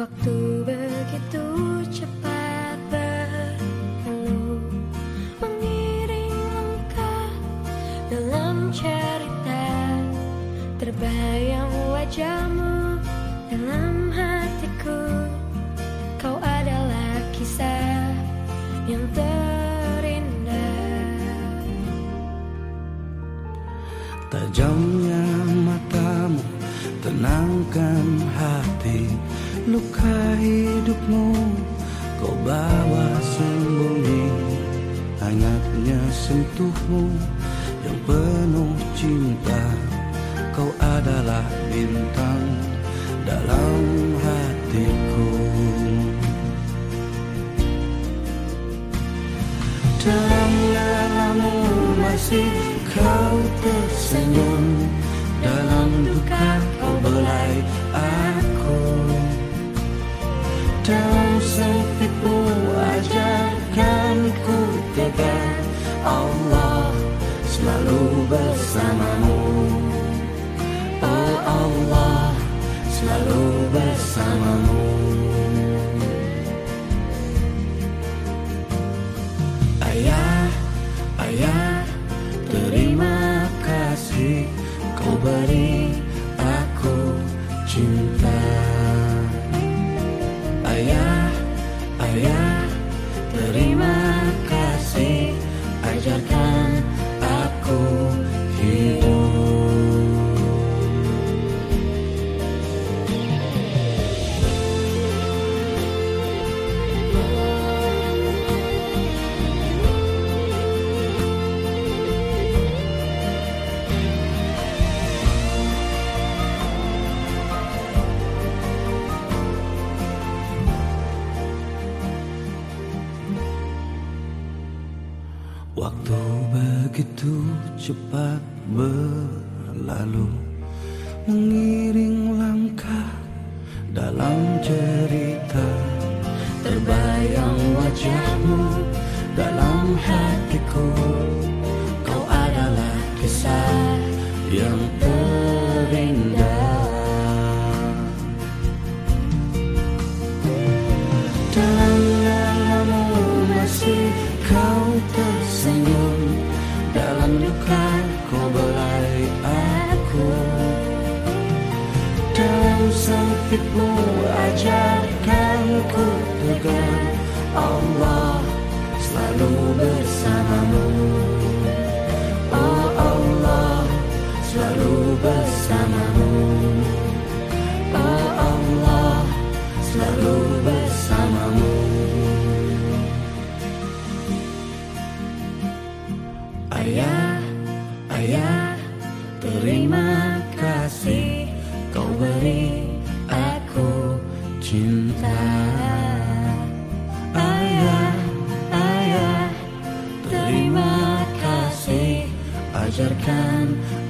Waktu begitu cepat berlalu Mengiring langkah dalam cerita Terbayang wajahmu dalam hatiku. Kau adalah kisah yang terindah. Tajamnya matamu tenangkan hati Luka hidupmu kau bawa sembunyi. Hangatnya sentuhmu yang penuh cinta. Kau adalah bintang dalam hatiku. Dalam lelamu masih kau tersenyum. Dalam duka kau belai aku dalam sempitmu ajarkan ku tegar Allah selalu bersamamu. Oh Allah selalu bersamamu. Ayah, ayah terima kasih. Kau beri terima kasih Ajarkan Waktu begitu cepat berlalu Mengiring langkah dalam cerita. Terbayang wajahmu dalam hatiku Kau adalah kisah yang kau belai aku. Dalam sempitmu ajarkan ku tegar Allah selalu bersamamu. Oh Allah selalu bersamamu ajarkan aku